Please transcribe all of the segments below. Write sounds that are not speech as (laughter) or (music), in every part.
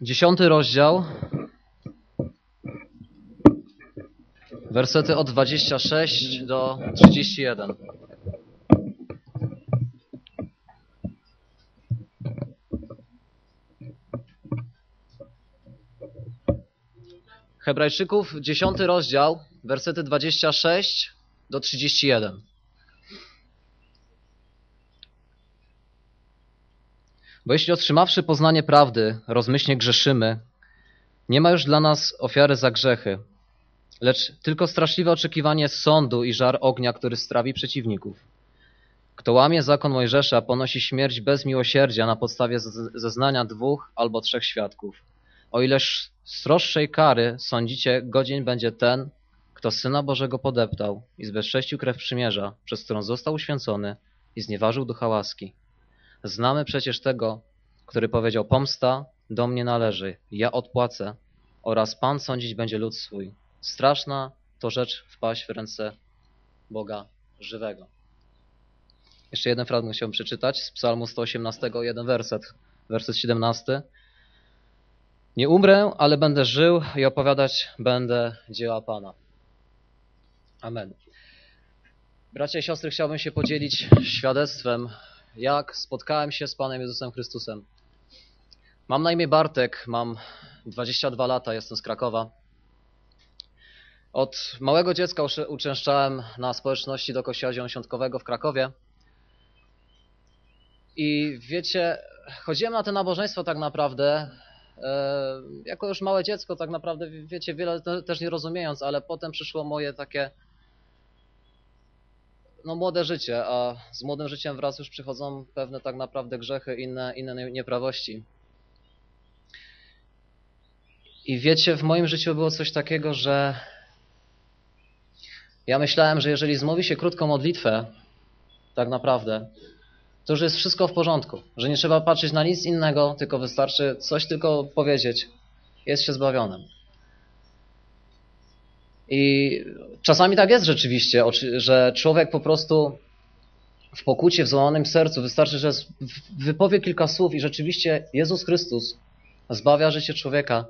dziesiąty rozdział, wersety od 26 do 31. Hebrajczyków, dziesiąty rozdział, wersety 26 do 31. Bo jeśli otrzymawszy poznanie prawdy, rozmyślnie grzeszymy, nie ma już dla nas ofiary za grzechy, lecz tylko straszliwe oczekiwanie sądu i żar ognia, który strawi przeciwników. Kto łamie zakon Mojżesza, ponosi śmierć bez miłosierdzia na podstawie zeznania dwóch albo trzech świadków. O ileż sroższej kary sądzicie, godzien będzie ten, kto Syna Bożego podeptał i zbezcześcił krew przymierza, przez którą został uświęcony i znieważył ducha łaski. Znamy przecież tego, który powiedział: Pomsta do mnie należy, ja odpłacę, oraz Pan sądzić będzie lud swój. Straszna to rzecz wpaść w ręce Boga żywego. Jeszcze jeden fragment chciałbym przeczytać z Psalmu 118, jeden werset, werset 17. Nie umrę, ale będę żył i opowiadać będę dzieła Pana. Amen. Bracia i siostry, chciałbym się podzielić świadectwem jak spotkałem się z Panem Jezusem Chrystusem. Mam na imię Bartek, mam 22 lata, jestem z Krakowa. Od małego dziecka uczęszczałem na społeczności do Kościoła Zielonoświątkowego w Krakowie. I wiecie, chodziłem na te nabożeństwo tak naprawdę, e, jako już małe dziecko tak naprawdę, wiecie, wiele też nie rozumiejąc, ale potem przyszło moje takie no, młode życie, a z młodym życiem wraz już przychodzą pewne tak naprawdę grzechy, inne, inne nieprawości. I wiecie, w moim życiu było coś takiego, że ja myślałem, że jeżeli zmówi się krótką modlitwę, tak naprawdę, to już jest wszystko w porządku, że nie trzeba patrzeć na nic innego, tylko wystarczy coś tylko powiedzieć, jest się zbawionym. I czasami tak jest rzeczywiście, że człowiek po prostu w pokucie, w złamanym sercu wystarczy, że wypowie kilka słów i rzeczywiście Jezus Chrystus zbawia życie człowieka.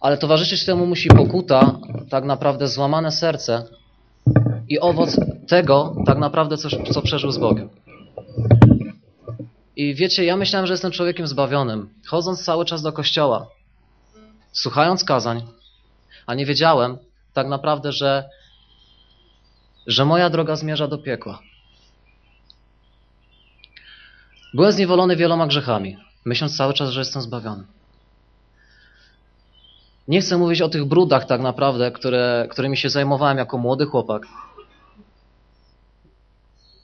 Ale towarzyszyć temu musi pokuta, tak naprawdę złamane serce i owoc tego, tak naprawdę, co, co przeżył z Bogiem. I wiecie, ja myślałem, że jestem człowiekiem zbawionym, chodząc cały czas do kościoła, słuchając kazań, a nie wiedziałem tak naprawdę, że, że moja droga zmierza do piekła. Byłem zniewolony wieloma grzechami, myśląc cały czas, że jestem zbawiony. Nie chcę mówić o tych brudach tak naprawdę, które, którymi się zajmowałem jako młody chłopak.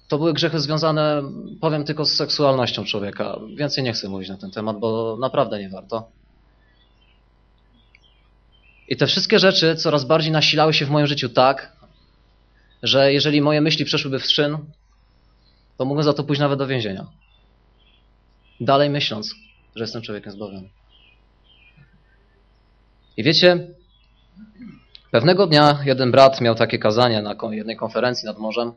To były grzechy związane, powiem tylko z seksualnością człowieka. Więcej nie chcę mówić na ten temat, bo naprawdę nie warto. I te wszystkie rzeczy coraz bardziej nasilały się w moim życiu tak, że jeżeli moje myśli przeszłyby w szyn, to mogłem za to pójść nawet do więzienia. Dalej myśląc, że jestem człowiekiem zbawionym. I wiecie, pewnego dnia jeden brat miał takie kazanie na jednej konferencji nad morzem,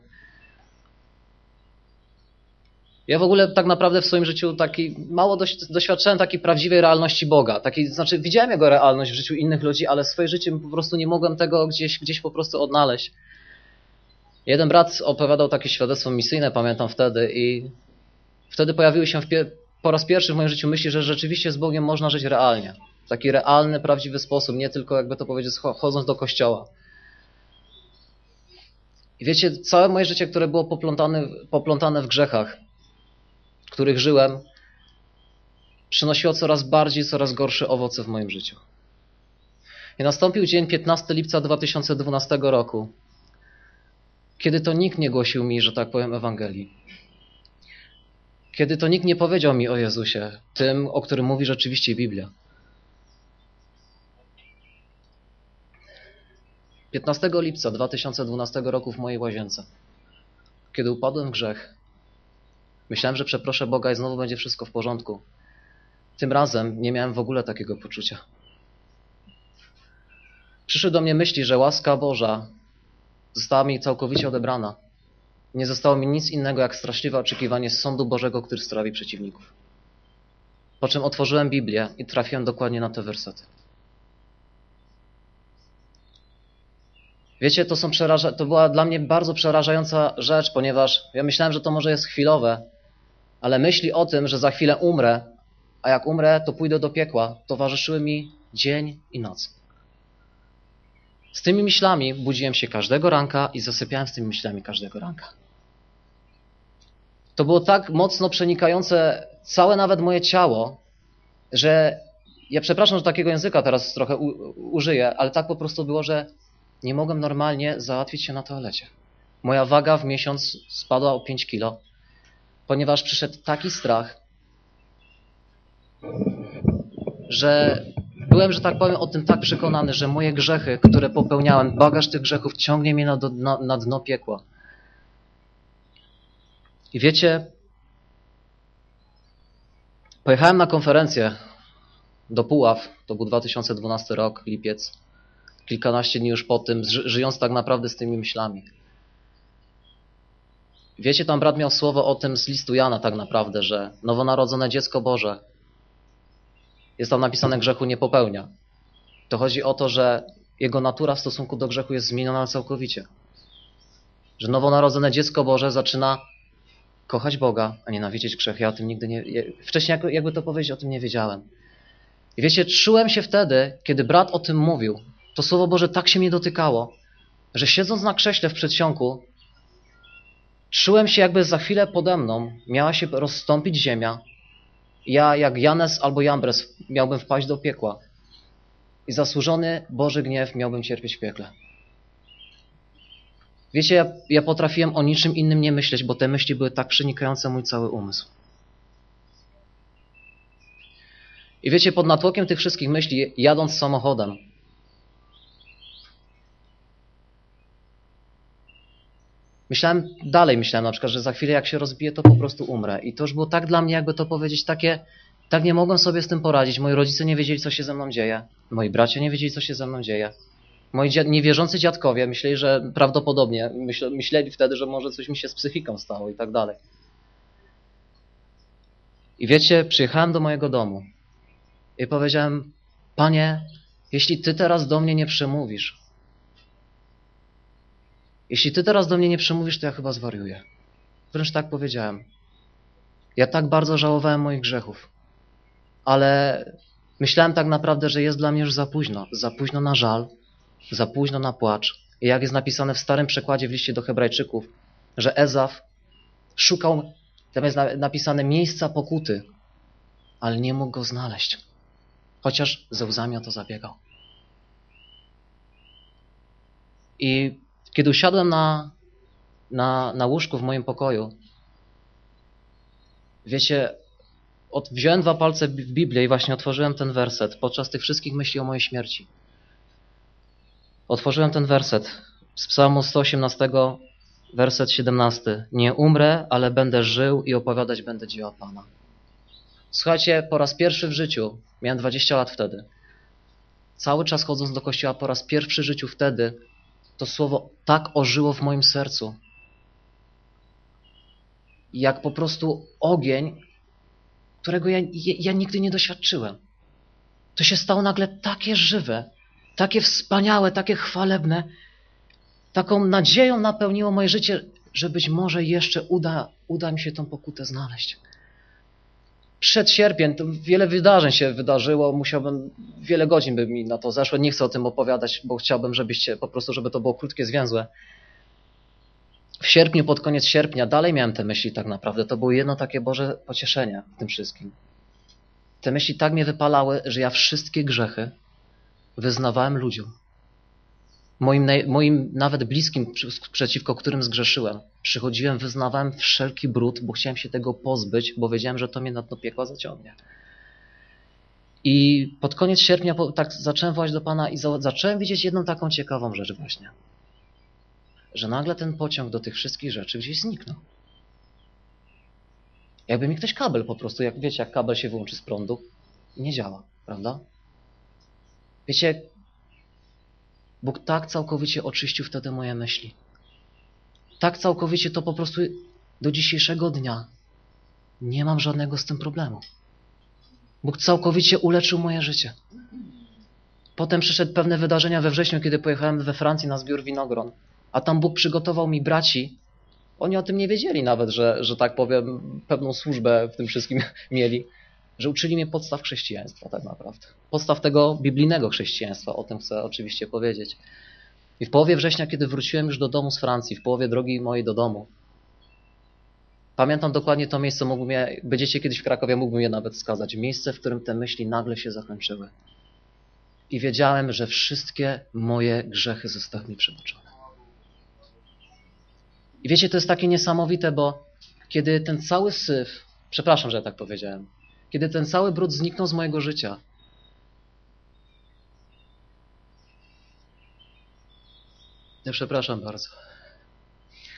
ja w ogóle tak naprawdę w swoim życiu taki mało doświadczałem takiej prawdziwej realności Boga. Taki, znaczy widziałem Jego realność w życiu innych ludzi, ale w swoim życiu po prostu nie mogłem tego gdzieś, gdzieś po prostu odnaleźć. Jeden brat opowiadał takie świadectwo misyjne, pamiętam wtedy i wtedy pojawiły się po raz pierwszy w moim życiu myśli, że rzeczywiście z Bogiem można żyć realnie. W taki realny, prawdziwy sposób, nie tylko jakby to powiedzieć chodząc do kościoła. I wiecie, całe moje życie, które było poplątane, poplątane w grzechach, których żyłem, przynosiło coraz bardziej, coraz gorsze owoce w moim życiu. I nastąpił dzień 15 lipca 2012 roku, kiedy to nikt nie głosił mi, że tak powiem, Ewangelii. Kiedy to nikt nie powiedział mi o Jezusie, tym, o którym mówi rzeczywiście Biblia. 15 lipca 2012 roku w mojej łazience, kiedy upadłem w grzech, Myślałem, że przeproszę Boga i znowu będzie wszystko w porządku. Tym razem nie miałem w ogóle takiego poczucia. Przyszły do mnie myśli, że łaska Boża została mi całkowicie odebrana. Nie zostało mi nic innego jak straszliwe oczekiwanie sądu Bożego, który strawi przeciwników. Po czym otworzyłem Biblię i trafiłem dokładnie na te wersety. Wiecie, to, są przeraża... to była dla mnie bardzo przerażająca rzecz, ponieważ ja myślałem, że to może jest chwilowe, ale myśli o tym, że za chwilę umrę, a jak umrę, to pójdę do piekła, towarzyszyły mi dzień i noc. Z tymi myślami budziłem się każdego ranka i zasypiałem z tymi myślami każdego ranka. To było tak mocno przenikające całe nawet moje ciało, że ja przepraszam, że takiego języka teraz trochę użyję, ale tak po prostu było, że nie mogłem normalnie załatwić się na toalecie. Moja waga w miesiąc spadła o 5 kilo, ponieważ przyszedł taki strach, że byłem, że tak powiem, o tym tak przekonany, że moje grzechy, które popełniałem, bagaż tych grzechów ciągnie mnie na, dno, na dno piekła. I wiecie, pojechałem na konferencję do Puław, to był 2012 rok, lipiec, kilkanaście dni już po tym, żyjąc tak naprawdę z tymi myślami. Wiecie, tam brat miał słowo o tym z listu Jana tak naprawdę, że nowonarodzone dziecko Boże jest tam napisane grzechu nie popełnia. To chodzi o to, że jego natura w stosunku do grzechu jest zmieniona całkowicie. Że nowonarodzone dziecko Boże zaczyna kochać Boga, a nienawidzieć grzech. Ja o tym nigdy nie... Wcześniej jakby to powiedzieć, o tym nie wiedziałem. I wiecie, czułem się wtedy, kiedy brat o tym mówił, to Słowo Boże tak się mnie dotykało, że siedząc na krześle w przedsionku, czułem się jakby za chwilę pode mną miała się rozstąpić ziemia. Ja jak Janes albo Jambres miałbym wpaść do piekła i zasłużony Boży gniew miałbym cierpieć w piekle. Wiecie, ja, ja potrafiłem o niczym innym nie myśleć, bo te myśli były tak przenikające mój cały umysł. I wiecie, pod natłokiem tych wszystkich myśli, jadąc samochodem, Myślałem dalej, myślałem na przykład, że za chwilę jak się rozbiję, to po prostu umrę. I to już było tak dla mnie, jakby to powiedzieć, takie, tak nie mogłem sobie z tym poradzić. Moi rodzice nie wiedzieli, co się ze mną dzieje. Moi bracia nie wiedzieli, co się ze mną dzieje. Moi dziad niewierzący dziadkowie myśleli, że prawdopodobnie, myśl myśleli wtedy, że może coś mi się z psychiką stało i tak dalej. I wiecie, przyjechałem do mojego domu i powiedziałem, Panie, jeśli Ty teraz do mnie nie przemówisz, jeśli ty teraz do mnie nie przemówisz, to ja chyba zwariuję. Wręcz tak powiedziałem. Ja tak bardzo żałowałem moich grzechów. Ale myślałem tak naprawdę, że jest dla mnie już za późno. Za późno na żal, za późno na płacz. I jak jest napisane w starym przekładzie w liście do Hebrajczyków, że Ezaf szukał, tam jest napisane miejsca pokuty, ale nie mógł go znaleźć. Chociaż ze łzami o to zabiegał. I kiedy usiadłem na, na, na łóżku w moim pokoju, wiecie, od, wziąłem dwa palce w Biblię i właśnie otworzyłem ten werset podczas tych wszystkich myśli o mojej śmierci. Otworzyłem ten werset z Psalmu 118, werset 17. Nie umrę, ale będę żył i opowiadać będę dzieła Pana. Słuchajcie, po raz pierwszy w życiu, miałem 20 lat wtedy, cały czas chodząc do kościoła, po raz pierwszy w życiu wtedy to słowo tak ożyło w moim sercu. Jak po prostu ogień, którego ja, ja nigdy nie doświadczyłem. To się stało nagle takie żywe, takie wspaniałe, takie chwalebne. Taką nadzieją napełniło moje życie, że być może jeszcze uda, uda mi się tą pokutę znaleźć przed sierpniem to wiele wydarzeń się wydarzyło, musiałbym, wiele godzin by mi na to zeszło, nie chcę o tym opowiadać, bo chciałbym, żebyście, po prostu, żeby to było krótkie, zwięzłe. W sierpniu, pod koniec sierpnia, dalej miałem te myśli tak naprawdę, to było jedno takie Boże pocieszenie w tym wszystkim. Te myśli tak mnie wypalały, że ja wszystkie grzechy wyznawałem ludziom moim, moim nawet bliskim, przeciwko którym zgrzeszyłem. Przychodziłem, wyznawałem wszelki brud, bo chciałem się tego pozbyć, bo wiedziałem, że to mnie na dno piekła zaciągnie. I pod koniec sierpnia tak zacząłem wołać do Pana i zacząłem widzieć jedną taką ciekawą rzecz właśnie. Że nagle ten pociąg do tych wszystkich rzeczy gdzieś zniknął. Jakby mi ktoś kabel po prostu, jak wiecie, jak kabel się wyłączy z prądu, nie działa, prawda? Wiecie, Bóg tak całkowicie oczyścił wtedy moje myśli. Tak całkowicie to po prostu do dzisiejszego dnia nie mam żadnego z tym problemu. Bóg całkowicie uleczył moje życie. Potem przyszedł pewne wydarzenia we wrześniu, kiedy pojechałem we Francji na zbiór winogron. A tam Bóg przygotował mi braci. Oni o tym nie wiedzieli nawet, że, że tak powiem, pewną służbę w tym wszystkim (laughs) mieli. Że uczyli mnie podstaw chrześcijaństwa tak naprawdę. Podstaw tego biblijnego chrześcijaństwa, o tym chcę oczywiście powiedzieć. I w połowie września, kiedy wróciłem już do domu z Francji, w połowie drogi mojej do domu, pamiętam dokładnie to miejsce, mógłbym je, będziecie kiedyś w Krakowie, mógłbym je nawet wskazać. Miejsce, w którym te myśli nagle się zakończyły. I wiedziałem, że wszystkie moje grzechy zostały mi przebaczone. I wiecie, to jest takie niesamowite, bo kiedy ten cały syf, przepraszam, że ja tak powiedziałem, kiedy ten cały brud zniknął z mojego życia, ja przepraszam bardzo,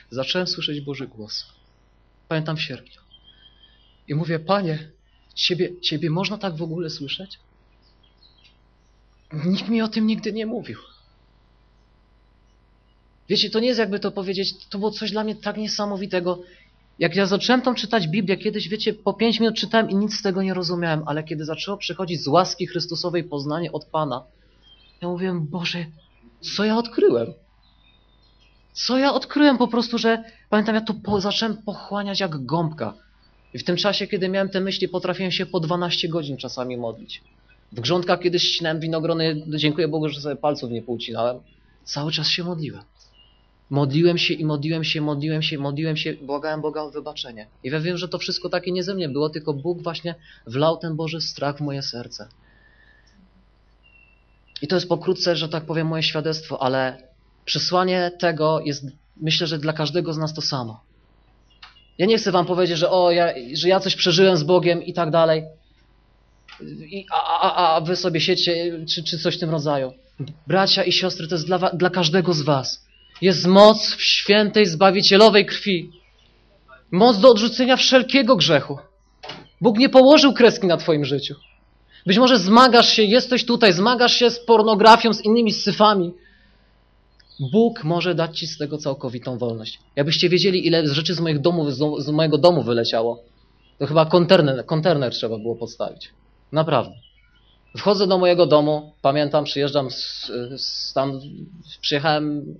zacząłem słyszeć Boży głos. Pamiętam w sierpniu. I mówię, Panie, ciebie, ciebie można tak w ogóle słyszeć? Nikt mi o tym nigdy nie mówił. Wiecie, to nie jest jakby to powiedzieć, to było coś dla mnie tak niesamowitego. Jak ja zacząłem tam czytać Biblię, kiedyś, wiecie, po pięć minut czytałem i nic z tego nie rozumiałem, ale kiedy zaczęło przychodzić z łaski Chrystusowej poznanie od Pana, ja mówiłem, Boże, co ja odkryłem? Co ja odkryłem po prostu, że pamiętam, ja to po, zacząłem pochłaniać jak gąbka. I w tym czasie, kiedy miałem te myśli, potrafiłem się po 12 godzin czasami modlić. W grządkach kiedyś ścinałem winogrony, dziękuję Bogu, że sobie palców nie poucinałem. Cały czas się modliłem. Modliłem się i modliłem się, modliłem się, modliłem się, błagałem Boga o wybaczenie. I ja wiem, że to wszystko takie nie ze mnie było, tylko Bóg właśnie wlał ten Boży strach w moje serce. I to jest pokrótce, że tak powiem, moje świadectwo, ale przesłanie tego jest, myślę, że dla każdego z nas to samo. Ja nie chcę wam powiedzieć, że o, ja, że ja coś przeżyłem z Bogiem i tak dalej. I, a, a, a wy sobie siecie, czy, czy coś w tym rodzaju. Bracia i siostry, to jest dla, dla każdego z was. Jest moc w świętej, zbawicielowej krwi. Moc do odrzucenia wszelkiego grzechu. Bóg nie położył kreski na twoim życiu. Być może zmagasz się, jesteś tutaj, zmagasz się z pornografią, z innymi syfami. Bóg może dać ci z tego całkowitą wolność. Jakbyście wiedzieli, ile rzeczy z, moich domów, z mojego domu wyleciało, to chyba kontener, kontener trzeba było podstawić. Naprawdę. Wchodzę do mojego domu, pamiętam, przyjeżdżam z, z tam, przyjechałem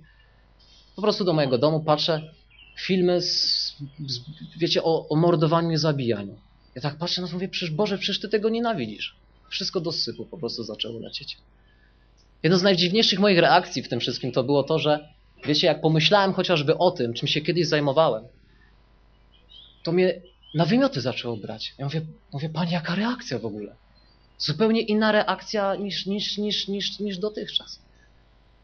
po prostu do mojego domu, patrzę, filmy z, z, wiecie, o, o mordowaniu i zabijaniu. Ja tak patrzę na to mówię, przecież Boże, przecież Ty tego nienawidzisz. Wszystko do sypu po prostu zaczęło lecieć. Jedną z najdziwniejszych moich reakcji w tym wszystkim to było to, że wiecie, jak pomyślałem chociażby o tym, czym się kiedyś zajmowałem, to mnie na wymioty zaczęło brać. Ja mówię, mówię Panie, jaka reakcja w ogóle? Zupełnie inna reakcja niż, niż, niż, niż, niż dotychczas.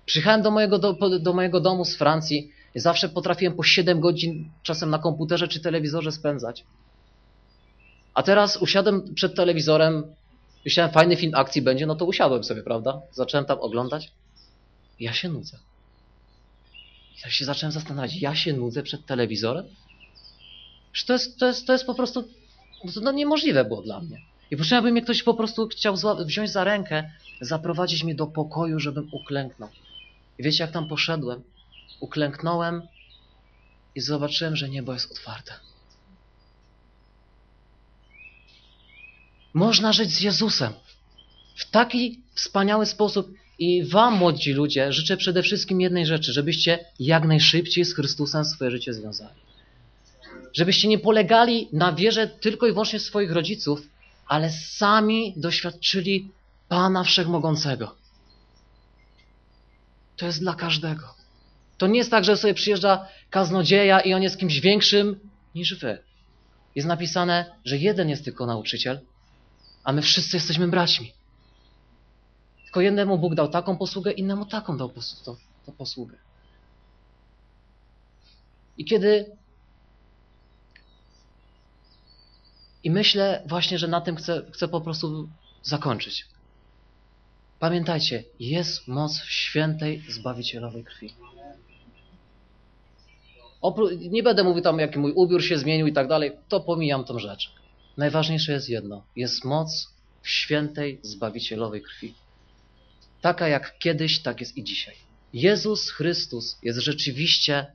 Przyjechałem do mojego, do, do mojego domu z Francji i zawsze potrafiłem po 7 godzin czasem na komputerze czy telewizorze spędzać. A teraz usiadłem przed telewizorem, myślałem, fajny film akcji będzie, no to usiadłem sobie, prawda? Zacząłem tam oglądać. Ja się nudzę. I tak się zacząłem zastanawiać, ja się nudzę przed telewizorem? To jest, to jest, to jest po prostu no, niemożliwe było dla mnie. I potrzeba by mnie ktoś po prostu chciał wziąć za rękę, zaprowadzić mnie do pokoju, żebym uklęknął. I wiecie, jak tam poszedłem? Uklęknąłem i zobaczyłem, że niebo jest otwarte. Można żyć z Jezusem w taki wspaniały sposób. I Wam, młodzi ludzie, życzę przede wszystkim jednej rzeczy, żebyście jak najszybciej z Chrystusem swoje życie związali. Żebyście nie polegali na wierze tylko i wyłącznie swoich rodziców, ale sami doświadczyli Pana Wszechmogącego. To jest dla każdego. To nie jest tak, że sobie przyjeżdża kaznodzieja i on jest kimś większym niż wy. Jest napisane, że jeden jest tylko nauczyciel, a my wszyscy jesteśmy braćmi. Tylko jednemu Bóg dał taką posługę, innemu taką dał to, to posługę. I kiedy. I myślę właśnie, że na tym chcę, chcę po prostu zakończyć. Pamiętajcie, jest moc w świętej, zbawicielowej krwi. nie będę mówił tam, jaki mój ubiór się zmienił i tak dalej, to pomijam tą rzecz. Najważniejsze jest jedno. Jest moc w świętej, zbawicielowej krwi. Taka jak kiedyś, tak jest i dzisiaj. Jezus Chrystus jest rzeczywiście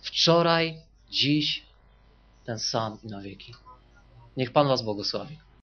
wczoraj, dziś ten sam i na wieki. Niech Pan Was błogosławi.